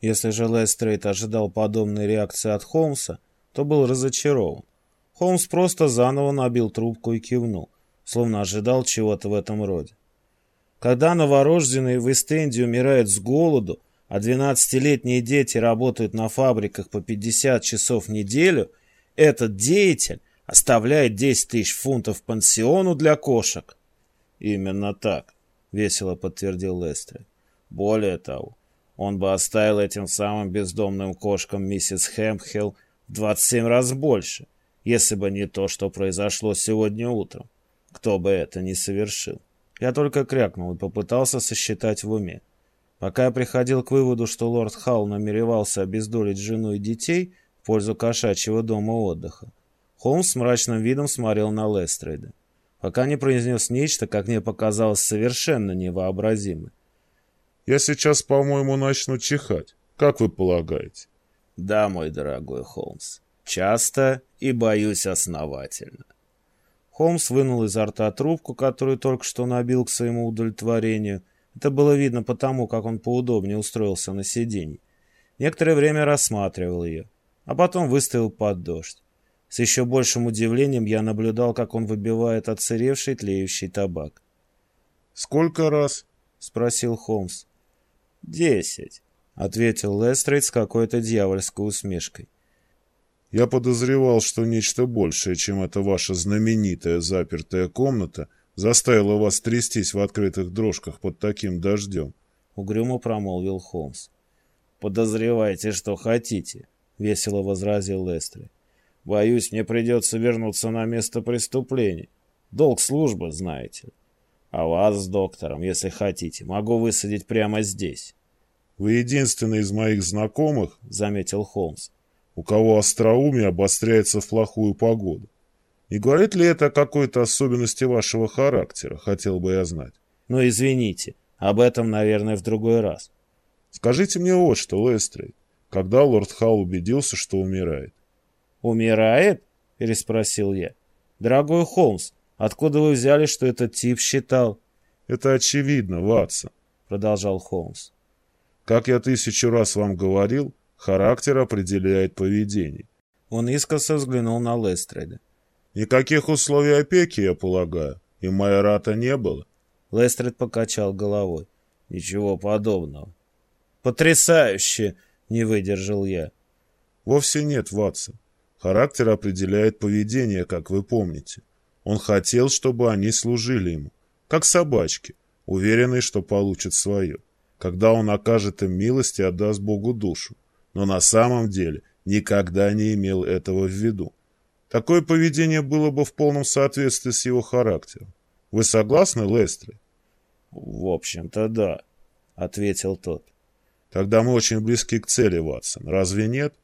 Если же Лестрейд ожидал подобной реакции от Холмса, то был разочарован. Холмс просто заново набил трубку и кивнул, словно ожидал чего-то в этом роде. Когда новорожденные в Эстенде умирают с голоду, а 12-летние дети работают на фабриках по 50 часов в неделю, этот деятель оставляет 10 тысяч фунтов пансиону для кошек. Именно так, весело подтвердил Лестрейд. Более того, он бы оставил этим самым бездомным кошкам миссис Хэмпхилл в 27 раз больше, если бы не то, что произошло сегодня утром. Кто бы это ни совершил. Я только крякнул и попытался сосчитать в уме. Пока я приходил к выводу, что лорд Халл намеревался обездолить жену и детей в пользу кошачьего дома отдыха, Холмс с мрачным видом смотрел на Лестрейда, пока не произнес нечто, как мне показалось, совершенно невообразимое. «Я сейчас, по-моему, начну чихать. Как вы полагаете?» «Да, мой дорогой Холмс, часто и, боюсь, основательно». Холмс вынул изо рта трубку, которую только что набил к своему удовлетворению. Это было видно потому, как он поудобнее устроился на сиденье. Некоторое время рассматривал ее, а потом выставил под дождь. С еще большим удивлением я наблюдал, как он выбивает отсыревший тлеющий табак. «Сколько раз?» — спросил Холмс. «Десять», — ответил Лестрейд с какой-то дьявольской усмешкой. Я подозревал, что нечто большее, чем эта ваша знаменитая запертая комната, заставило вас трястись в открытых дрожках под таким дождем. Угрюмо промолвил Холмс. «Подозревайте, что хотите», — весело возразил Лестри. «Боюсь, мне придется вернуться на место преступления. Долг службы, знаете А вас с доктором, если хотите, могу высадить прямо здесь». «Вы единственный из моих знакомых», — заметил Холмс, у кого остроумие обостряется в плохую погоду. Не говорит ли это о какой-то особенности вашего характера, хотел бы я знать. Ну, извините, об этом, наверное, в другой раз. Скажите мне вот что, Лестрейд, когда лорд Халл убедился, что умирает? «Умирает?» — переспросил я. «Дорогой Холмс, откуда вы взяли, что этот тип считал?» «Это очевидно, Ватсон», — продолжал Холмс. «Как я тысячу раз вам говорил, Характер определяет поведение. Он искоса взглянул на Лестреда. Никаких условий опеки, я полагаю, и майората не было. Лестред покачал головой. Ничего подобного. Потрясающе! Не выдержал я. Вовсе нет, Ватсон. Характер определяет поведение, как вы помните. Он хотел, чтобы они служили ему, как собачки, уверенные, что получат свое. Когда он окажет им милость и отдаст Богу душу но на самом деле никогда не имел этого в виду. Такое поведение было бы в полном соответствии с его характером. Вы согласны, Лестри? В общем-то, да, ответил тот. Тогда мы очень близки к цели, Ватсон. Разве нет?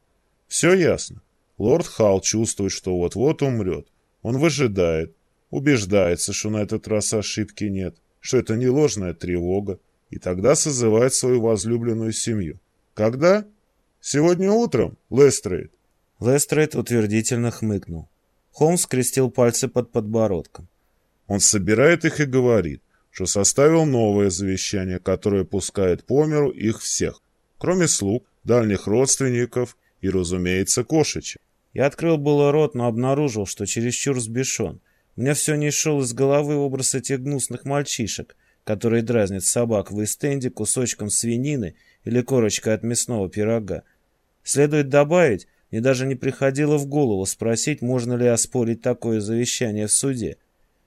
Все ясно. Лорд Халл чувствует, что вот-вот умрет. Он выжидает, убеждается, что на этот раз ошибки нет, что это не ложная тревога, и тогда созывает свою возлюбленную семью. Когда? «Сегодня утром, Лестрейд?» Лестрейд утвердительно хмыкнул. Холмс скрестил пальцы под подбородком. Он собирает их и говорит, что составил новое завещание, которое пускает по миру их всех, кроме слуг, дальних родственников и, разумеется, кошечек. Я открыл было рот, но обнаружил, что чересчур взбешен. Мне все не шел из головы образ этих гнусных мальчишек, которые дразнят собак в Ист-Энде кусочком свинины или корочкой от мясного пирога. Следует добавить, мне даже не приходило в голову спросить, можно ли оспорить такое завещание в суде.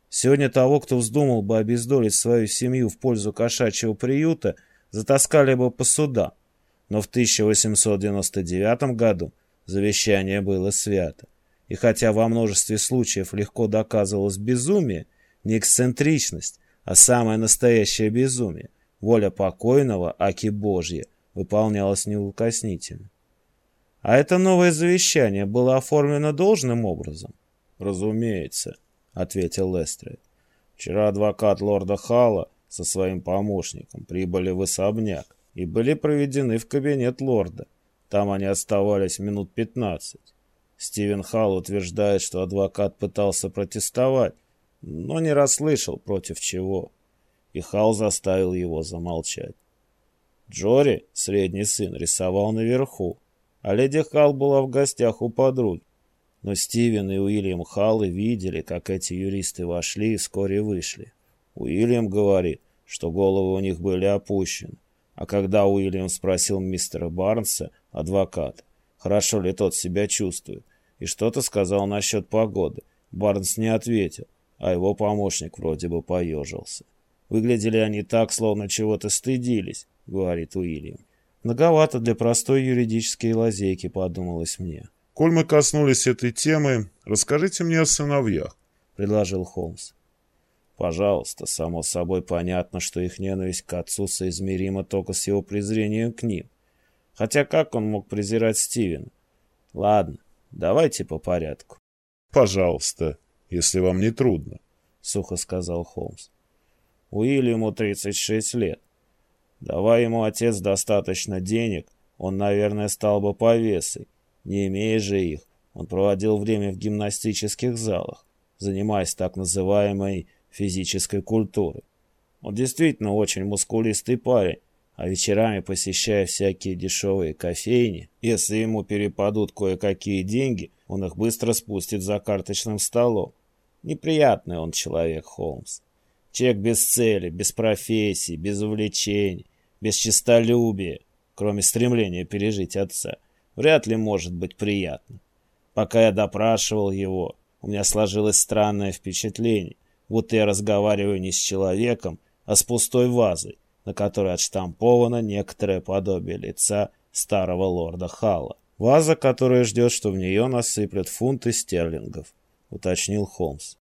Сегодня того, кто вздумал бы обездолить свою семью в пользу кошачьего приюта, затаскали бы по судам. Но в 1899 году завещание было свято. И хотя во множестве случаев легко доказывалось безумие, не эксцентричность, а самое настоящее безумие, воля покойного, аки Божья, выполнялась неукоснительно. А это новое завещание было оформлено должным образом? Разумеется, ответил Лестрейд. Вчера адвокат лорда Халла со своим помощником прибыли в особняк и были проведены в кабинет лорда. Там они оставались минут пятнадцать. Стивен Халл утверждает, что адвокат пытался протестовать, но не расслышал против чего, и Халл заставил его замолчать. Джори, средний сын, рисовал наверху, а леди Халл была в гостях у подруги. Но Стивен и Уильям Халлы видели, как эти юристы вошли и вскоре вышли. Уильям говорит, что головы у них были опущены. А когда Уильям спросил мистера Барнса, адвоката, хорошо ли тот себя чувствует, и что-то сказал насчет погоды, Барнс не ответил, а его помощник вроде бы поежился. Выглядели они так, словно чего-то стыдились, говорит Уильям. Многовато для простой юридической лазейки, подумалось мне. Коль мы коснулись этой темы, расскажите мне о сыновьях, предложил Холмс. Пожалуйста, само собой понятно, что их ненависть к отцу соизмерима только с его презрением к ним. Хотя как он мог презирать Стивена? Ладно, давайте по порядку. Пожалуйста, если вам не трудно, сухо сказал Холмс. Уильяму 36 лет. Давай ему отец достаточно денег, он, наверное, стал бы повесой. Не имея же их, он проводил время в гимнастических залах, занимаясь так называемой физической культуры. Он действительно очень мускулистый парень, а вечерами посещая всякие дешевые кофейни, если ему перепадут кое-какие деньги, он их быстро спустит за карточным столом. Неприятный он человек, Холмс. Человек без цели, без профессии, без увлечений, без честолюбия, кроме стремления пережить отца, вряд ли может быть приятно. Пока я допрашивал его, у меня сложилось странное впечатление, будто я разговариваю не с человеком, а с пустой вазой, на которой отштамповано некоторое подобие лица старого лорда Халла. Ваза, которая ждет, что в нее насыплют фунты стерлингов, уточнил Холмс.